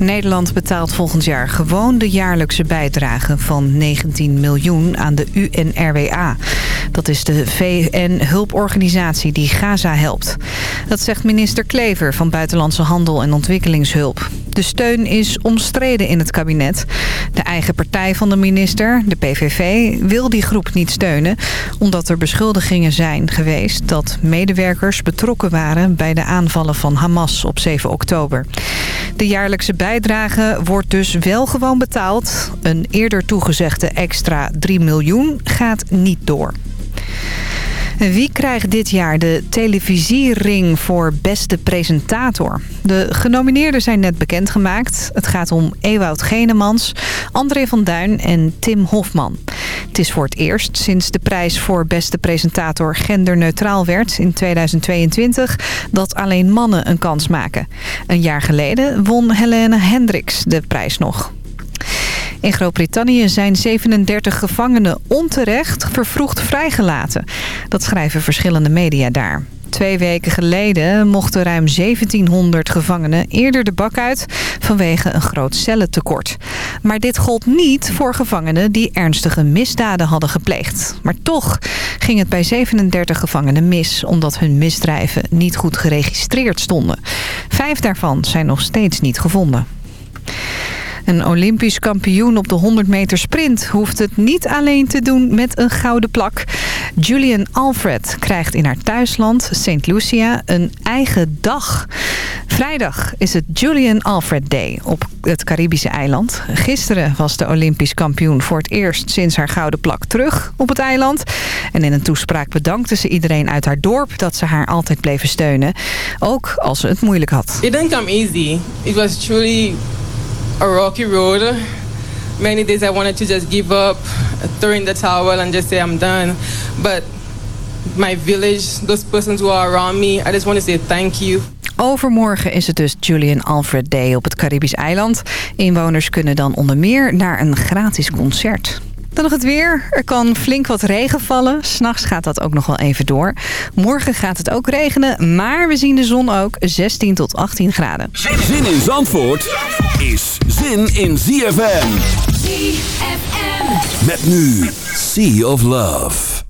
Nederland betaalt volgend jaar gewoon de jaarlijkse bijdrage van 19 miljoen aan de UNRWA. Dat is de VN-hulporganisatie die Gaza helpt. Dat zegt minister Klever van Buitenlandse Handel en Ontwikkelingshulp. De steun is omstreden in het kabinet. De eigen partij van de minister, de PVV, wil die groep niet steunen... omdat er beschuldigingen zijn geweest dat medewerkers betrokken waren... bij de aanvallen van Hamas op 7 oktober. De jaarlijkse bijdrage wordt dus wel gewoon betaald. Een eerder toegezegde extra 3 miljoen gaat niet door. Wie krijgt dit jaar de televisiering voor beste presentator? De genomineerden zijn net bekendgemaakt. Het gaat om Ewout Genemans, André van Duin en Tim Hofman. Het is voor het eerst sinds de prijs voor beste presentator genderneutraal werd in 2022... dat alleen mannen een kans maken. Een jaar geleden won Helene Hendricks de prijs nog. In Groot-Brittannië zijn 37 gevangenen onterecht vervroegd vrijgelaten. Dat schrijven verschillende media daar. Twee weken geleden mochten ruim 1700 gevangenen eerder de bak uit vanwege een groot cellentekort. Maar dit gold niet voor gevangenen die ernstige misdaden hadden gepleegd. Maar toch ging het bij 37 gevangenen mis omdat hun misdrijven niet goed geregistreerd stonden. Vijf daarvan zijn nog steeds niet gevonden. Een Olympisch kampioen op de 100 meter sprint hoeft het niet alleen te doen met een gouden plak. Julian Alfred krijgt in haar thuisland, St. Lucia, een eigen dag. Vrijdag is het Julian Alfred Day op het Caribische eiland. Gisteren was de Olympisch kampioen voor het eerst sinds haar gouden plak terug op het eiland. En in een toespraak bedankte ze iedereen uit haar dorp dat ze haar altijd bleven steunen. Ook als ze het moeilijk had. It didn't come easy. It was truly a rocky road. Many days I wanted to just give up, throw in the towel and just say I'm done. But my village, those persons who are around me, I just want to say thank you. Overmorgen is het dus Julian Alfred Day op het Caribisch eiland. Inwoners kunnen dan onder meer naar een gratis concert. Dan nog het weer. Er kan flink wat regen vallen. S'nachts gaat dat ook nog wel even door. Morgen gaat het ook regenen, maar we zien de zon ook 16 tot 18 graden. Zin in Zandvoort is zin in ZFM. ZFM. Met nu Sea of Love.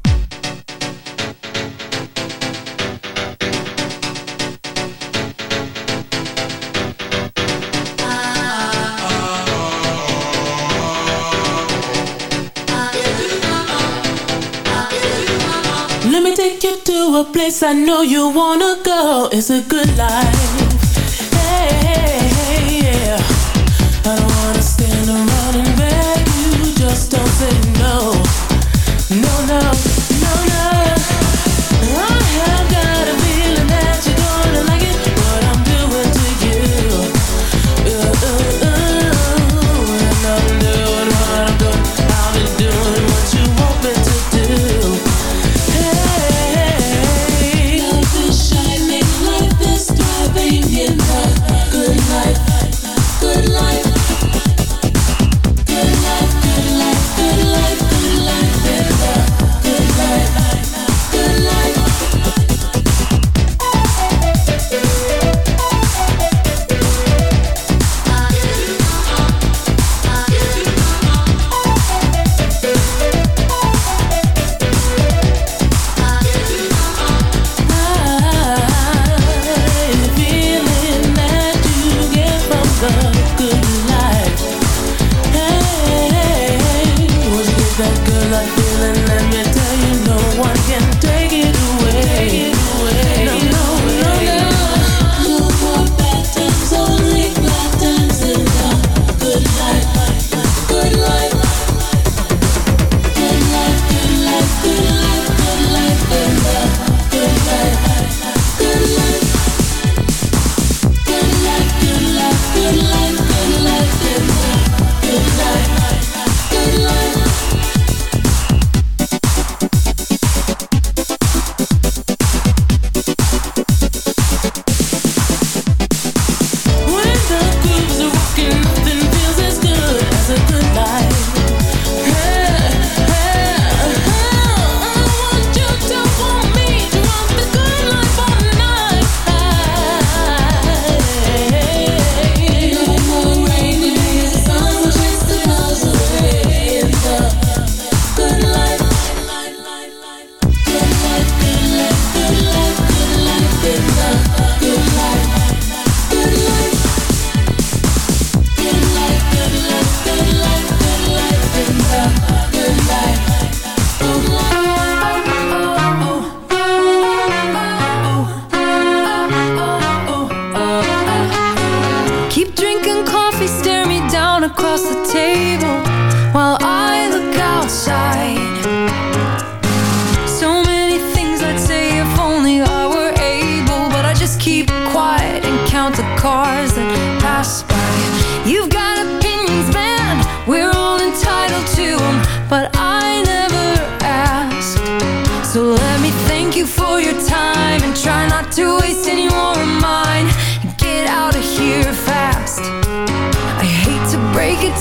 A place I know you wanna go. It's a good life. Hey, hey, yeah. I don't wanna stand around and beg you. Just don't say no, no, no.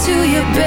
To you, babe,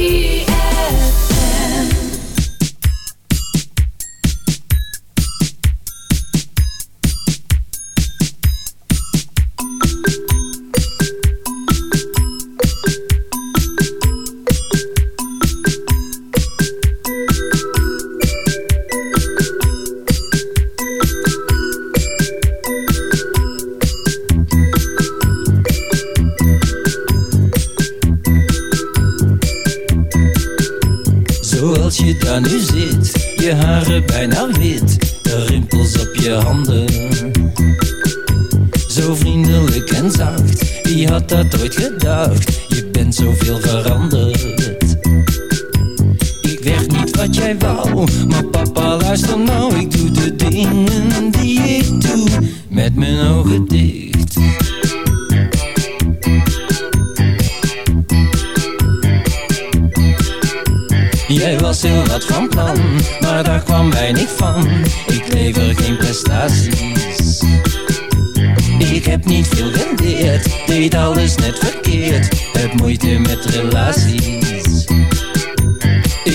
die ik doe met mijn ogen dicht. Jij was heel wat van plan, maar daar kwam weinig van. Ik lever geen prestaties. Ik heb niet veel rendeerd, deed alles net verkeerd. Heb moeite met relaties.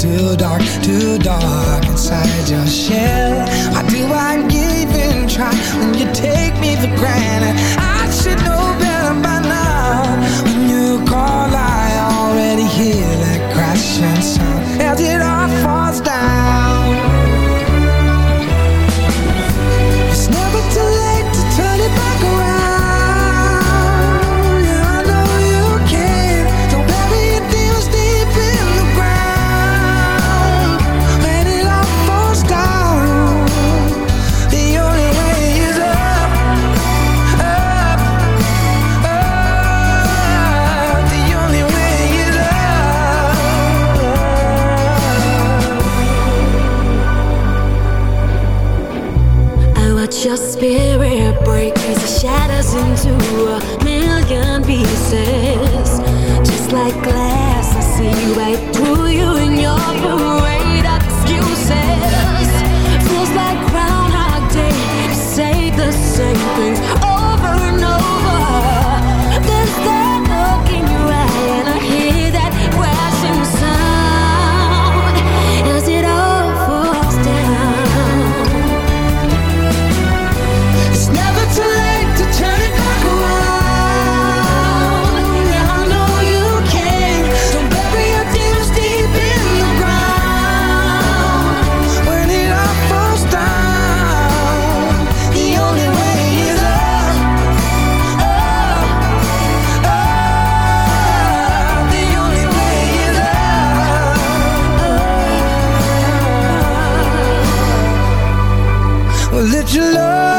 still dark. Your love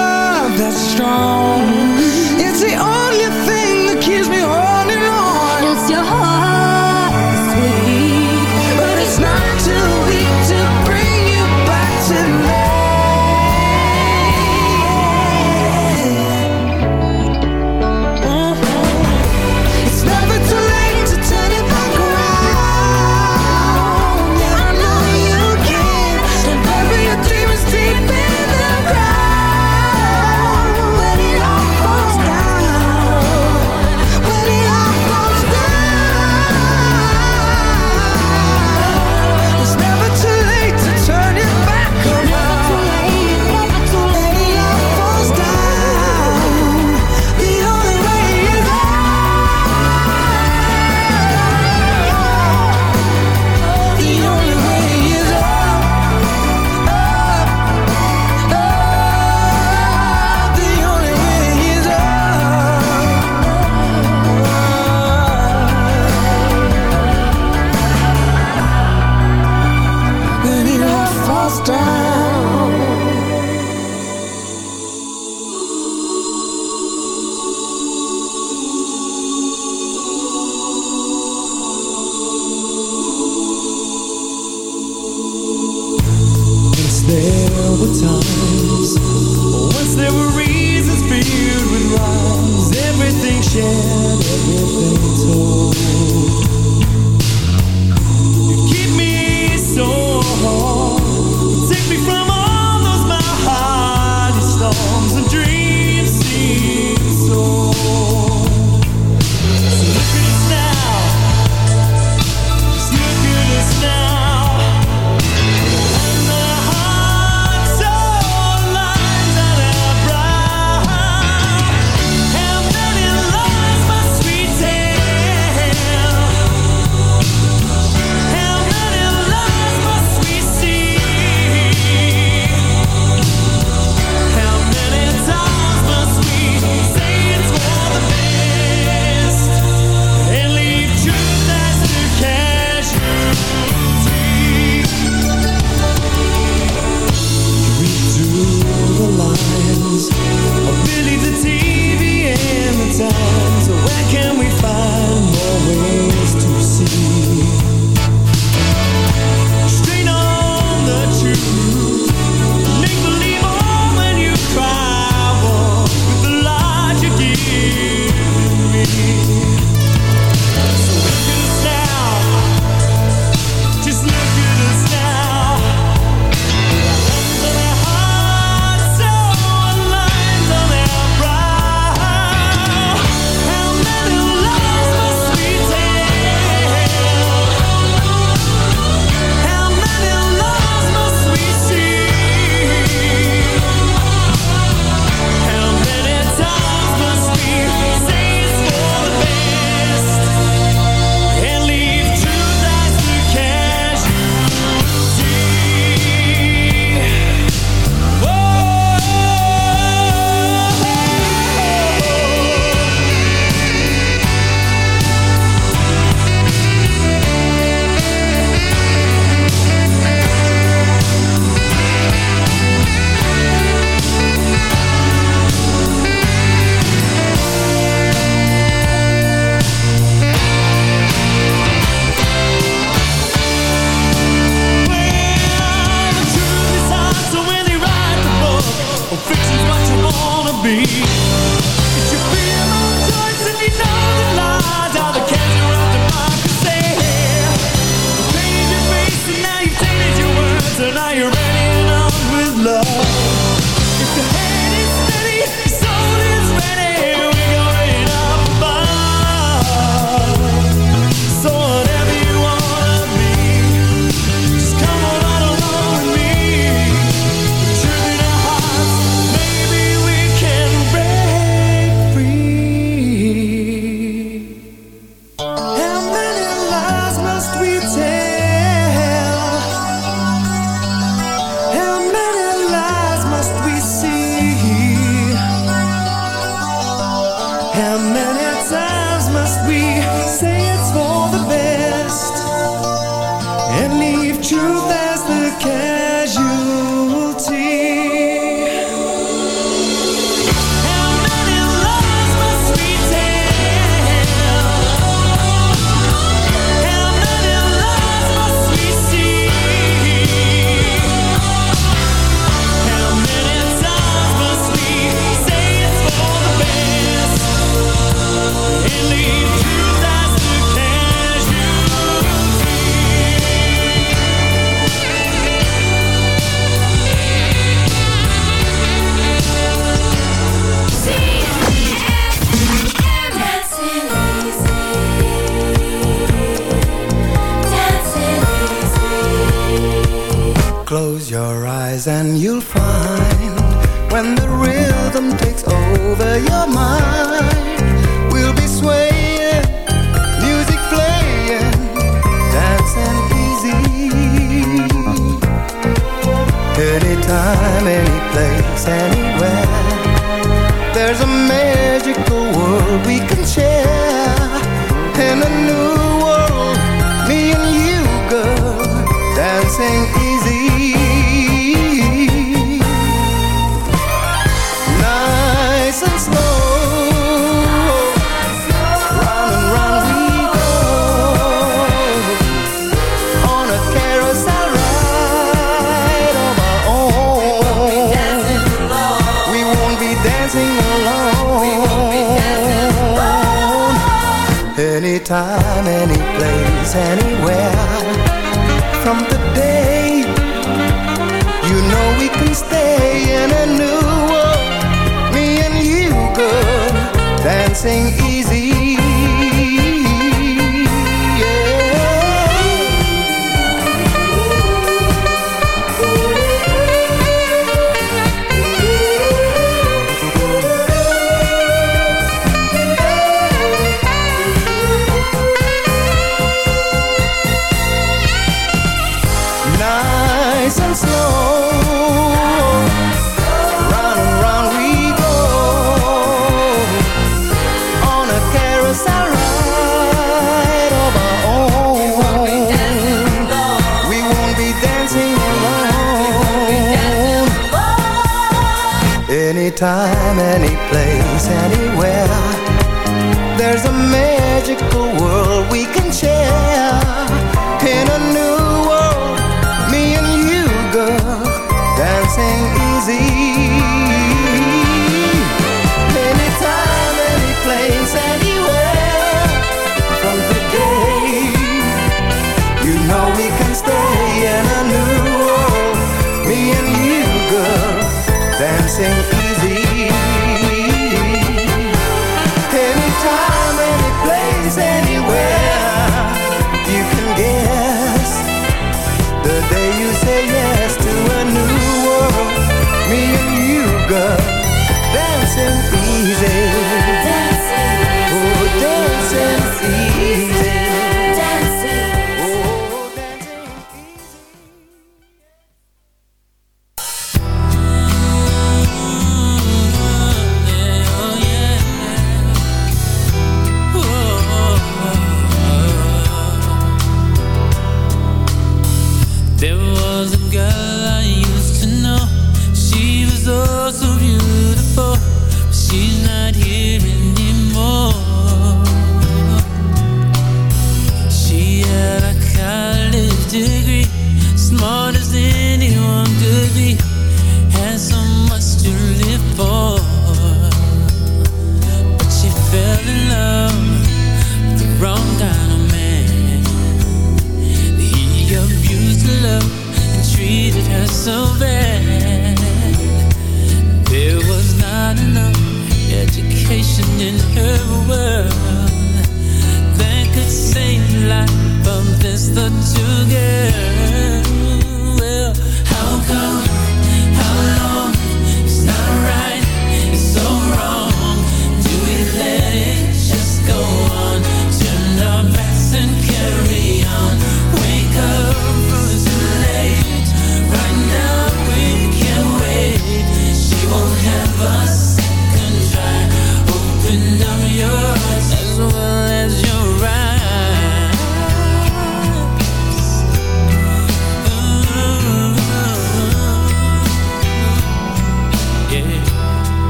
and you'll find anytime, any place, anywhere. There's a magical world we can share in a new in her world. That could save life from this the